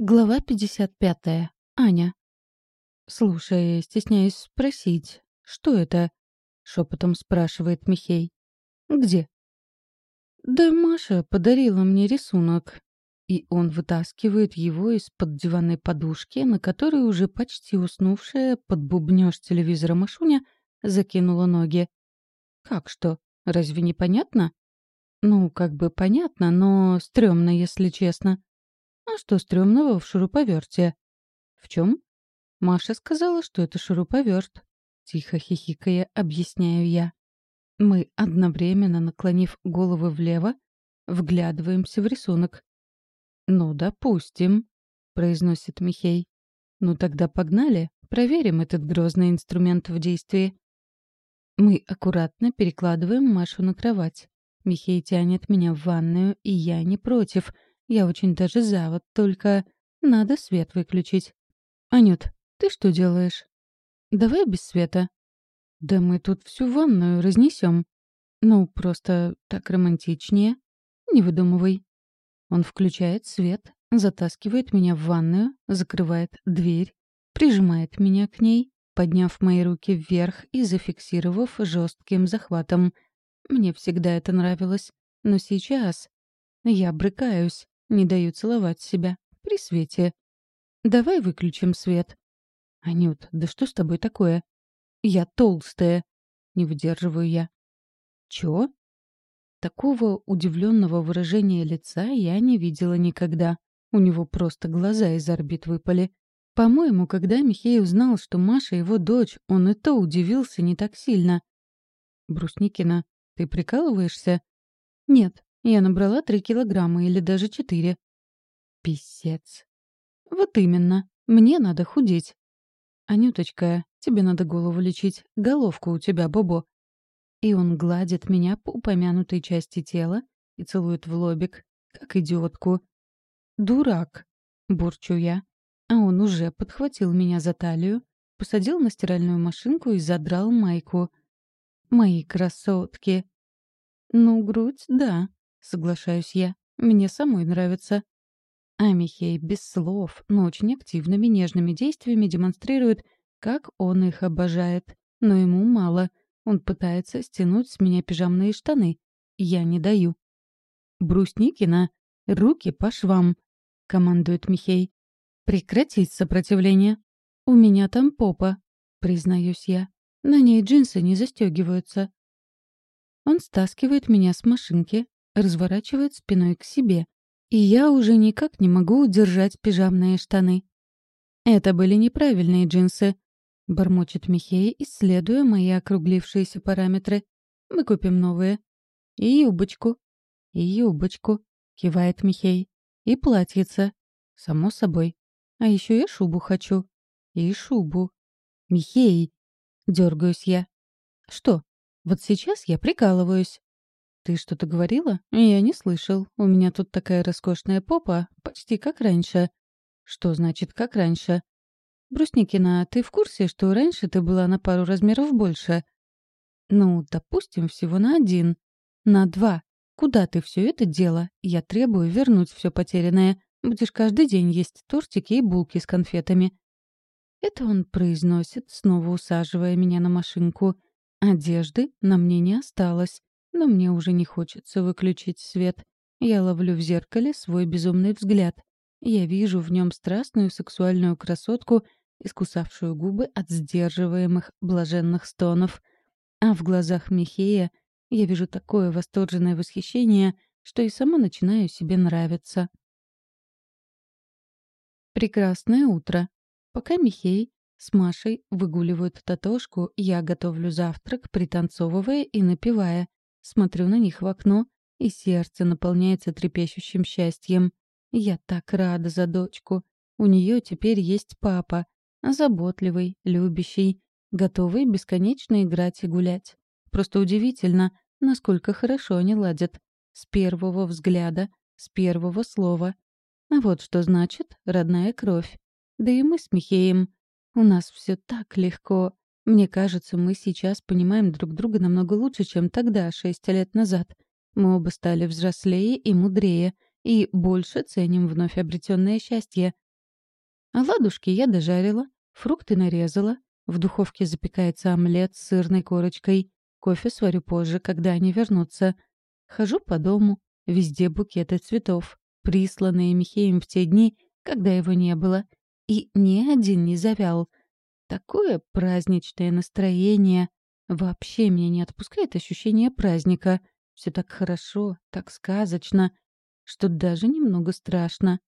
Глава 55. Аня. «Слушай, стесняюсь спросить, что это?» — шепотом спрашивает Михей. «Где?» «Да Маша подарила мне рисунок». И он вытаскивает его из-под диванной подушки, на которой уже почти уснувшая под бубнёж телевизора Машуня закинула ноги. «Как что? Разве не понятно?» «Ну, как бы понятно, но стрёмно, если честно». А что стрёмного в шуруповерте? В чем? Маша сказала, что это шуруповерт. Тихо хихикая, объясняю я. Мы, одновременно наклонив головы влево, вглядываемся в рисунок. «Ну, допустим», — произносит Михей. «Ну тогда погнали, проверим этот грозный инструмент в действии». Мы аккуратно перекладываем Машу на кровать. Михей тянет меня в ванную, и я не против — я очень даже за, вот только надо свет выключить. Анют, ты что делаешь? Давай без света. Да мы тут всю ванную разнесем. Ну, просто так романтичнее. Не выдумывай. Он включает свет, затаскивает меня в ванную, закрывает дверь, прижимает меня к ней, подняв мои руки вверх и зафиксировав жестким захватом. Мне всегда это нравилось. Но сейчас я брыкаюсь, не даю целовать себя. При свете. Давай выключим свет. Анют, да что с тобой такое? Я толстая. Не выдерживаю я. Чё? Такого удивленного выражения лица я не видела никогда. У него просто глаза из орбит выпали. По-моему, когда Михей узнал, что Маша его дочь, он и то удивился не так сильно. «Брусникина, ты прикалываешься?» «Нет, я набрала три килограмма или даже четыре. Писец. Вот именно. Мне надо худеть. Анюточка, тебе надо голову лечить. Головка у тебя, Бобо. И он гладит меня по упомянутой части тела и целует в лобик, как идиотку. «Дурак!» — бурчу я. А он уже подхватил меня за талию, посадил на стиральную машинку и задрал майку. «Мои красотки!» «Ну, грудь, да. Соглашаюсь я. Мне самой нравится. А Михей без слов, но очень активными нежными действиями демонстрирует, как он их обожает. Но ему мало. Он пытается стянуть с меня пижамные штаны. Я не даю. «Брусникина, руки по швам!» — командует Михей. «Прекратить сопротивление. У меня там попа», — признаюсь я. На ней джинсы не застегиваются. Он стаскивает меня с машинки, разворачивает спиной к себе, и я уже никак не могу удержать пижамные штаны. «Это были неправильные джинсы», — бормочет Михей, исследуя мои округлившиеся параметры. «Мы купим новые». «И юбочку». «И юбочку», — кивает Михей. «И платьице». «Само собой. А еще я шубу хочу». «И шубу». «Михей!» — дергаюсь я. «Что? Вот сейчас я прикалываюсь. «Ты что-то говорила?» «Я не слышал. У меня тут такая роскошная попа, почти как раньше». «Что значит «как раньше»?» «Брусникина, ты в курсе, что раньше ты была на пару размеров больше?» «Ну, допустим, всего на один. На два. Куда ты все это дело? Я требую вернуть все потерянное. Будешь каждый день есть тортики и булки с конфетами». Это он произносит, снова усаживая меня на машинку. Одежды на мне не осталось. Но мне уже не хочется выключить свет. Я ловлю в зеркале свой безумный взгляд. Я вижу в нем страстную сексуальную красотку, искусавшую губы от сдерживаемых блаженных стонов. А в глазах Михея я вижу такое восторженное восхищение, что и сама начинаю себе нравиться. Прекрасное утро. Пока Михей с Машей выгуливают Татошку, я готовлю завтрак, пританцовывая и напевая. Смотрю на них в окно, и сердце наполняется трепещущим счастьем. Я так рада за дочку. У нее теперь есть папа. Заботливый, любящий, готовый бесконечно играть и гулять. Просто удивительно, насколько хорошо они ладят. С первого взгляда, с первого слова. А вот что значит родная кровь. Да и мы с Михеем. У нас все так легко. Мне кажется, мы сейчас понимаем друг друга намного лучше, чем тогда, шесть лет назад. Мы оба стали взрослее и мудрее, и больше ценим вновь обретенное счастье. А ладушки я дожарила, фрукты нарезала, в духовке запекается омлет с сырной корочкой, кофе сварю позже, когда они вернутся. Хожу по дому, везде букеты цветов, присланные Михеем в те дни, когда его не было. И ни один не завял. Такое праздничное настроение. Вообще меня не отпускает ощущение праздника. Все так хорошо, так сказочно, что даже немного страшно.